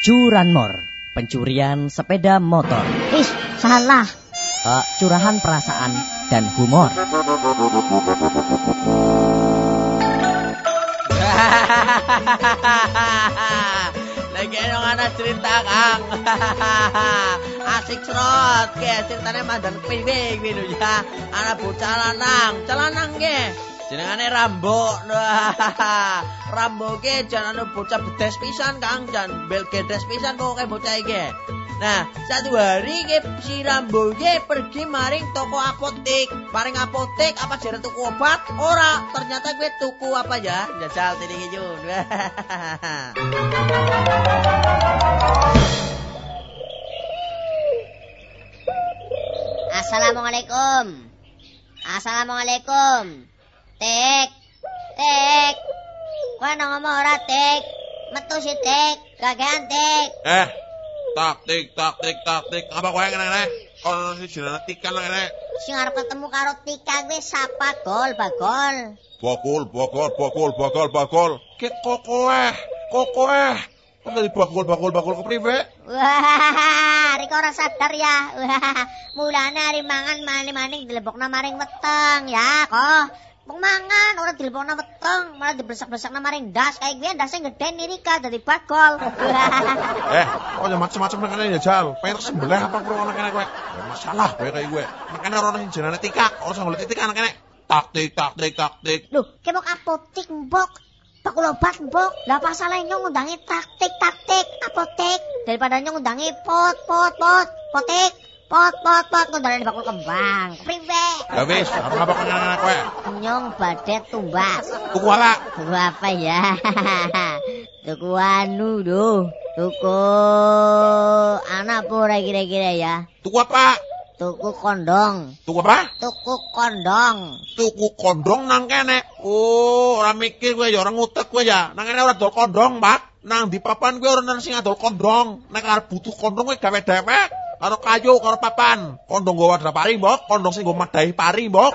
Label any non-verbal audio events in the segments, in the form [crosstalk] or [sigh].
Curanmor, pencurian sepeda motor. Ih, salah. Uh, curahan perasaan dan humor. [laughs] Lagi yang ada cerita kang [laughs] Asik serot ke ceritanya mandan piwik gitu ya Anak bocah lanang Celanang ke Jenengane Rambo. [laughs] Rambo ke jangan bocah bedes pisan Kang, jan bel gedes pisan pokoke bocah iki. Nah, satu hari ke si Rambo ke pergi maring toko apotek. Maring apotek apa jare tuku obat? Ora, ternyata gue tuku apa ya? Jajal tadi Jun. [laughs] Assalamualaikum. Assalamualaikum. Tek. Tek. Kowe nang ngomong ora Tek. Metu si Tek, gagean Tek. Eh, taktik, taktik, taktik. Apa kowe ngene-ngene? Ono si jenenge Tika nang ngene. Sing arep ketemu karo Tika kuwi sapa Gol, Bagol. Bokul, bokol, bokul, bokol, bokol. Ki kok kowe? Kok dari bakul, bakul, bakul ke prive? Wah, Riko ora sadar ya. Wah, mulane hari mangan maning-maning dilebokna maring weteng ya, kok. Mangan ora dilebokna weteng, malah diblesak-blesakna maring das. Kayak gue dasnya gede nih Rika dari bagol. [laughs] eh, kok ya macam-macam nang ya Jal. Pengen sebelah apa karo ana kene kowe? Ya masalah kowe kayak gue. Makane ora sing jenenge Tika, ora sing golek titik anak kene. Taktik, taktik, taktik. Loh, kemok apotik mbok. Bakul obat mbok. Lah apa salah nyong ngundangi taktik taktik apotek daripada nyong ngundangi pot pot pot potek pot pot pot ngundangi bakul kembang. Prive. Ya wis, apa apa kenal kowe? Nyong badhe tumbas. Tuku apa? Tuku apa ya? [laughs] Tuku anu do. Tuku anak pura kira-kira ya. Tuku apa? Tuku kondong. Tuku apa? Tuku kondong. Tuku kondong nang kene. Oh, ora mikir kowe ya ora ngutek kowe ya. Nang kene ora dol kondong, Pak. Nang di papan kowe ora nang sing adol kondong. Nek arep butuh kondong kowe gawe dhewek karo kayu karo papan. Kondong nggo wadah pari, Mbok. Kondong sing nggo madahi pari, Mbok.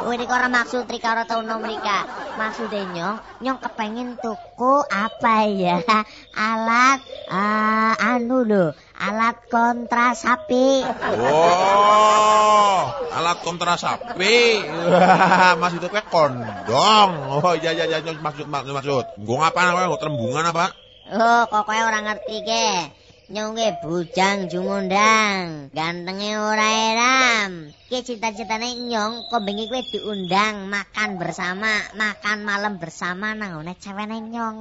Kowe iki ora maksud Rika ora tau nom Rika. Maksude nyong, nyong kepengin tuku apa ya? [laughs] Alat uh, anu lho, alat kontrasapi. Oh, alat kontrasapi. maksud kowe kondong. Oh iya iya iya maksud maksud maksud. Nggo ngapa kowe trembungan apa? Oh, kok kowe ora ngerti ke? Nyong ke bujang jumundang, gantenge ora eram. Ki cita-citane nyong kok bengi kowe diundang makan bersama, makan malam bersama nang ngene cewene nyong.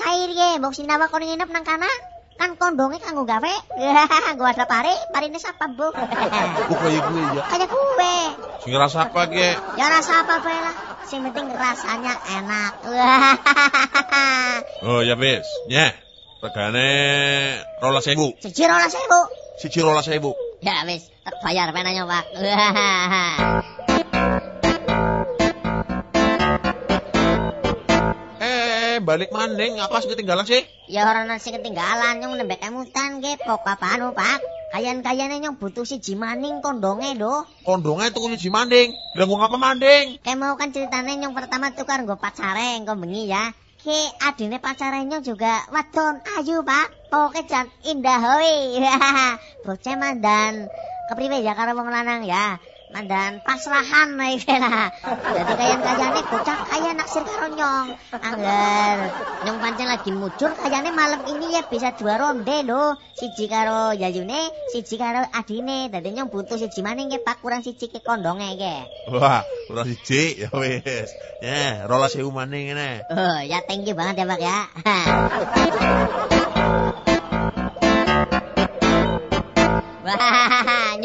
Cair ye, mbok sinawa kon nginep nang kana? Kan kondongnya kanggo gawe. [laughs] Gua ada pare, parine sapa, Bu? Kaya gue ya. Kayak gue. Sing rasa apa ge? Ya rasa apa bae lah. Sing penting rasanya enak. oh, ya wis. Nyeh. Regane rolas sewu. Siji rolas sewu. Siji rolas sewu. Ya wis, tak bayar penanya, Pak. [laughs] eh, balik maning apa sing ketinggalan sih? Ya ora nasi ketinggalan nyong nembek emutan ge pok apaan Pak? Kayan-kayane nyong butuh siji maning kondonge do. Kondonge tuku siji maning. Lah ngapa manding? Kayak mau kan ceritane nyong pertama tukar nggo pacare engko bengi ya. Ki adine pacarnya juga wadon ayu pak. Pokoknya jan indah hoi. [laughs] Bocah mandan. Kepriwe ya karo wong ya Mandan pasrahan nih lah Jadi kayan-kayane bocah kaya naksir karo nyong. Angger Nyong pancen lagi mujur kayane malam ini ya bisa dua ronde loh Siji karo yayune Siji karo adine. Jadi nyong butuh siji maning ke pak. Kurang siji ke kondonge ke Wah kurang siji. Ya wis. Ya, rolas sewu maning ngene. Oh, ya thank you banget ya, Pak ya. [laughs] Wah,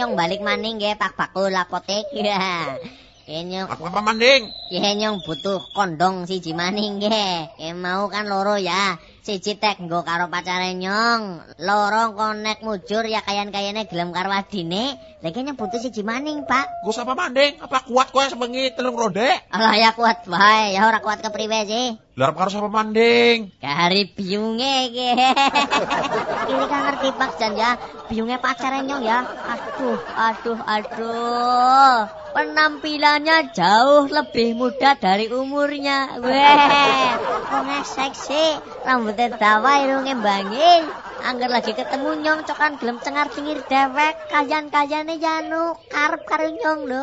nyong balik maning nggih Pak Bakul apotek. [laughs] Ya. Nyong apa, apa manding? Ya nyong butuh kondong siji maning nggih. Ya mau kan loro ya. Siji tek nggo karo pacare nyong, loro konek mujur ya kayan-kayane gelem karo adine. Lah iki nyong butuh siji maning, Pak. Gue apa manding? Apa kuat kowe sebengi telung ronde? Alah ya kuat wae, ya ora kuat kepriwe sih. Lah arep karo sapa manding? Kari biunge iki. [laughs] Ini kan ngerti Pak Jan ya, biunge pacare nyong ya. Aduh, aduh, aduh. Penampilannya jauh lebih muda dari umurnya. Weh, wonge seksi, rambutnya dawa, irunge bangil. Angger lagi ketemu nyong cokan gelem cengar cengir dewek, kayan-kayane janu karep karo nyong lho.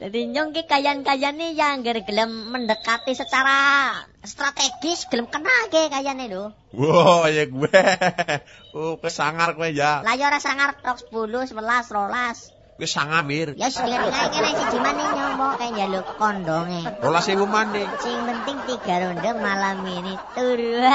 Jadi nyong ki kayan-kayane ya angger gelem mendekati secara strategis gelem kenake kayane lho. Wah, ya gue. Oh, kowe sangar kowe ya. Lah ya ora sangar tok 10, 11, 12. Kowe sangamir. Ya sekilir kae kene siji maning nyong mau kae njaluk kondonge. Rolas ewu manding. Sing penting tiga ronde malam ini turu. [laughs]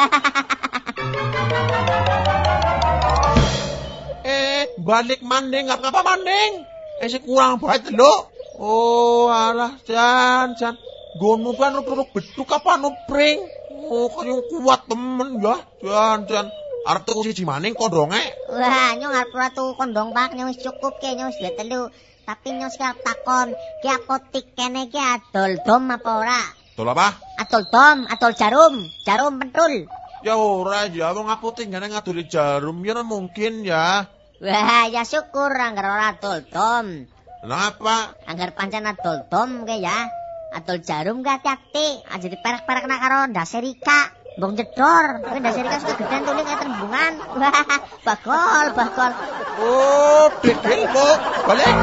Eh, balik manding, apa apa manding? Eh, si kurang banget lo. Oh, alah, jan, jan. Gonmu kan ruk-ruk beduk apa nupring? Oh, kayong kuat temen ya, jan, jan. Arep tuku siji maning kondonge. Wah, nyong arep ora tuku kondong Pak, nyong wis cukup ke nyong wis telu. Tapi nyong sekarang takon, ki apotik kene ki adol dom apa ora? Dol apa? Adol dom, adol jarum, jarum pentul. Ya ora ya, wong apotek ngene ngaduli jarum ya mungkin ya. Wah, ya syukur anggar ora adol dom. Kenapa? Anggar pancen adol dom ke ya. Adol jarum ke hati-hati, aja diperek-perek nak karo ndase Rika. Bong jedor, tapi ndase Rika suka gedean tuling kayak tembungan. Wah, [laughs] bagol, bagol. Oh, dede lo, balik.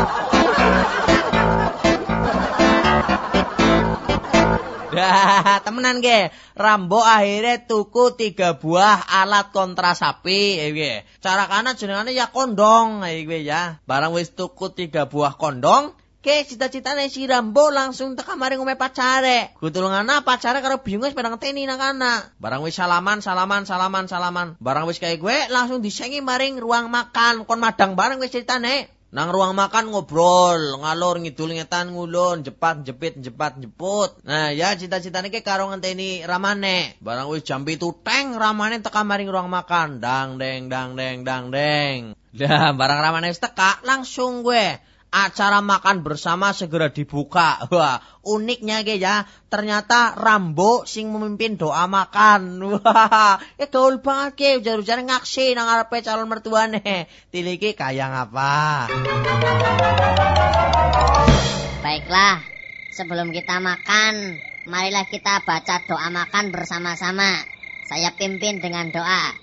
Temenan ge. Rambo akhirnya tuku tiga buah alat kontrasapi, ya ge. Cara kanan jenengane ya kondong, ya ge ya. Barang wis tuku tiga buah kondong, ke cita-citane si Rambo langsung teka mari ngome pacare. Kutulungana pacare karo bingung wis pedang teni nak anak. Barang wis salaman, salaman, salaman, salaman. Barang wis kayak gue langsung disengi maring ruang makan. Kon madang bareng wis ceritane. Nang ruang makan ngobrol, ngalor ngidul ngetan ngulon, jepat jepit jepat jeput. Nah, ya cita-citane ke karo ngenteni ramane. Barang wis jam pitu teng ramane teka maring ruang makan. Dang deng dang deng dang deng. Dah, barang ramane wis teka langsung gue acara makan bersama segera dibuka. Wah, uniknya ge ya, ternyata Rambo sing memimpin doa makan. Wah, ya gaul banget ke, ujar-ujar ngaksi nang ngarepe calon mertuane. Tiliki kayang apa? Baiklah, sebelum kita makan, marilah kita baca doa makan bersama-sama. Saya pimpin dengan doa.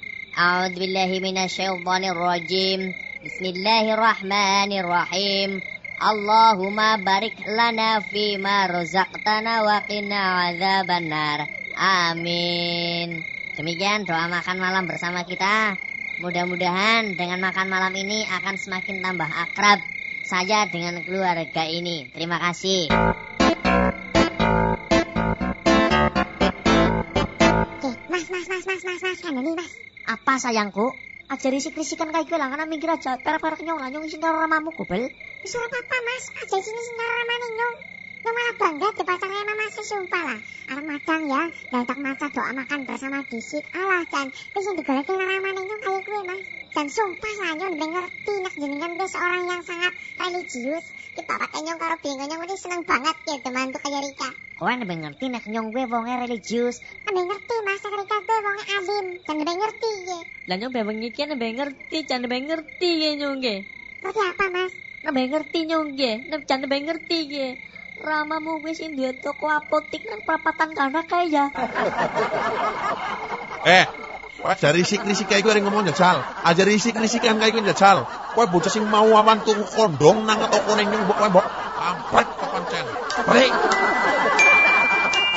Bismillahirrahmanirrahim. Allahumma barik lana fima razaqtana wa qina adzabannar. Amin. Demikian doa makan malam bersama kita. Mudah-mudahan dengan makan malam ini akan semakin tambah akrab saya dengan keluarga ini. Terima kasih. Eh, mas, mas, mas, mas, mas, mas, kan ini mas. Apa sayangku? Aja risik-risikan kayak gue lah, karena mikir aja perek-perek nyong lah, nyong isin karo ramamu gobel. Wis apa-apa mas, aja sini sing karo ramane nyong. Nyong malah bangga di pacarnya mama sesumpah lah. Arep madang ya, dan tak maca doa makan bersama disik. Alah, dan wis sing digoleki ramane nyong kayak gue mas. Dan sumpah lah nyong ngerti nek jenengan wis orang yang sangat religius. Kita pakai nyong karo bingung nyong seneng banget ya teman tuh kayak Rika. Kowe nembe ngerti nek nyong gue wonge religius. Nembe ngerti mas, nek Rika tuh wong alim. Dan nembe ngerti ya. Lah nyong be wengi iki nembe ngerti, jan nembe ngerti ye nyong ge. Ngerti apa mas? Nembe ngerti nyong ge, jan nembe ngerti ge. Ramamu wis duwe toko apotik nang perapatan kana kae ya. [laughs] Eh, aja risik-risik kayak gue ngomong jajal. Aja risik-risikan kayak gue jajal. Kowe bocah sing mau awan tuku kondong nang toko ning nyong kowe mbok ampret kepancen. Balik.